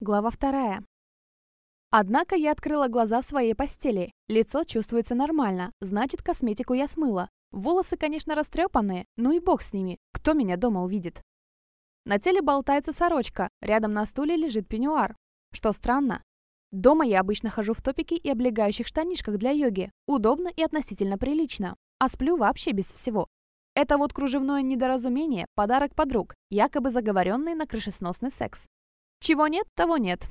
Глава вторая. Однако я открыла глаза в своей постели. Лицо чувствуется нормально, значит, косметику я смыла. Волосы, конечно, растрепанные, ну и бог с ними, кто меня дома увидит. На теле болтается сорочка, рядом на стуле лежит пеньюар. Что странно. Дома я обычно хожу в топике и облегающих штанишках для йоги. Удобно и относительно прилично. А сплю вообще без всего. Это вот кружевное недоразумение, подарок подруг, якобы заговоренный на крышесносный секс. Чего нет, того нет.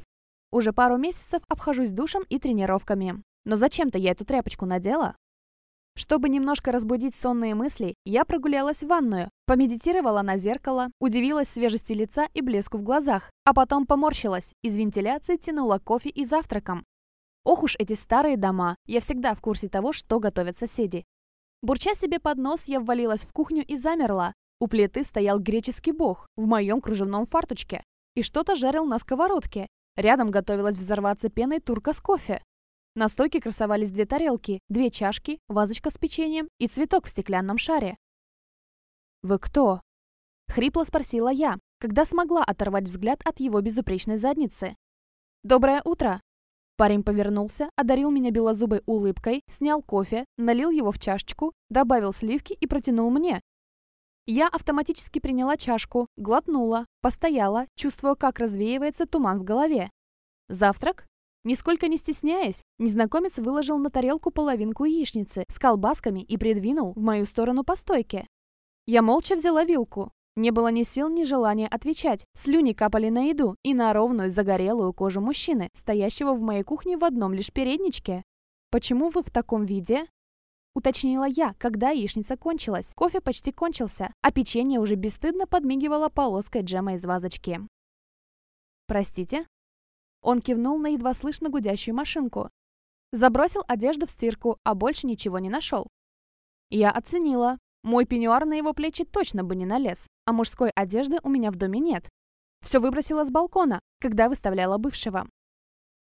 Уже пару месяцев обхожусь душем и тренировками. Но зачем-то я эту тряпочку надела. Чтобы немножко разбудить сонные мысли, я прогулялась в ванную, помедитировала на зеркало, удивилась свежести лица и блеску в глазах, а потом поморщилась, из вентиляции тянула кофе и завтраком. Ох уж эти старые дома, я всегда в курсе того, что готовят соседи. Бурча себе под нос, я ввалилась в кухню и замерла. У плиты стоял греческий бог в моем кружевном фарточке и что-то жарил на сковородке. Рядом готовилась взорваться пеной турка с кофе. На стойке красовались две тарелки, две чашки, вазочка с печеньем и цветок в стеклянном шаре. «Вы кто?» — хрипло спросила я, когда смогла оторвать взгляд от его безупречной задницы. «Доброе утро!» Парень повернулся, одарил меня белозубой улыбкой, снял кофе, налил его в чашечку, добавил сливки и протянул мне. Я автоматически приняла чашку, глотнула, постояла, чувствуя, как развеивается туман в голове. Завтрак? Нисколько не стесняясь, незнакомец выложил на тарелку половинку яичницы с колбасками и придвинул в мою сторону по стойке. Я молча взяла вилку. Не было ни сил, ни желания отвечать. Слюни капали на еду и на ровную загорелую кожу мужчины, стоящего в моей кухне в одном лишь передничке. «Почему вы в таком виде?» Уточнила я, когда яичница кончилась. Кофе почти кончился, а печенье уже бесстыдно подмигивало полоской джема из вазочки. «Простите?» Он кивнул на едва слышно гудящую машинку. Забросил одежду в стирку, а больше ничего не нашел. Я оценила. Мой пеньюар на его плечи точно бы не налез, а мужской одежды у меня в доме нет. Все выбросила с балкона, когда выставляла бывшего.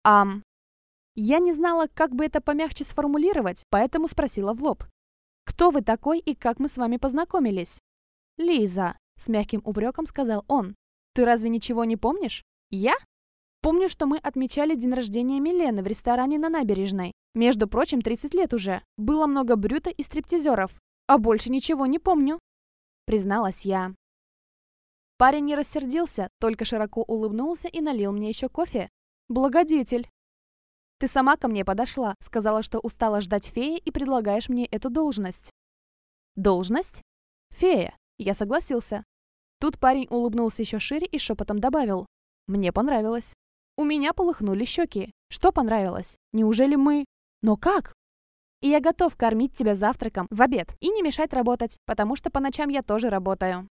Ам, я не знала, как бы это помягче сформулировать, поэтому спросила в лоб. «Кто вы такой и как мы с вами познакомились?» «Лиза», — с мягким упреком сказал он. «Ты разве ничего не помнишь?» «Я?» «Помню, что мы отмечали день рождения Милены в ресторане на набережной. Между прочим, 30 лет уже. Было много брюта и стриптизеров. А больше ничего не помню», — призналась я. Парень не рассердился, только широко улыбнулся и налил мне еще кофе. «Благодетель!» Ты сама ко мне подошла, сказала, что устала ждать феи и предлагаешь мне эту должность. Должность? Фея. Я согласился. Тут парень улыбнулся еще шире и шепотом добавил. Мне понравилось. У меня полыхнули щеки. Что понравилось? Неужели мы... Но как? И я готов кормить тебя завтраком в обед и не мешать работать, потому что по ночам я тоже работаю.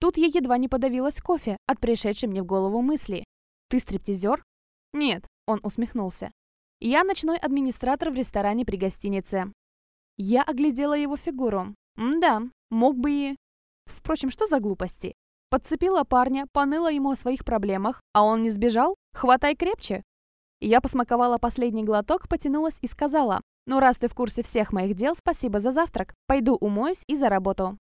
Тут я едва не подавилась кофе от пришедшей мне в голову мысли. Ты стриптизер? Нет, он усмехнулся. «Я ночной администратор в ресторане при гостинице». Я оглядела его фигуру. да, мог бы и... Впрочем, что за глупости? Подцепила парня, поныла ему о своих проблемах, а он не сбежал? Хватай крепче. Я посмаковала последний глоток, потянулась и сказала, «Ну, раз ты в курсе всех моих дел, спасибо за завтрак. Пойду умоюсь и за работу».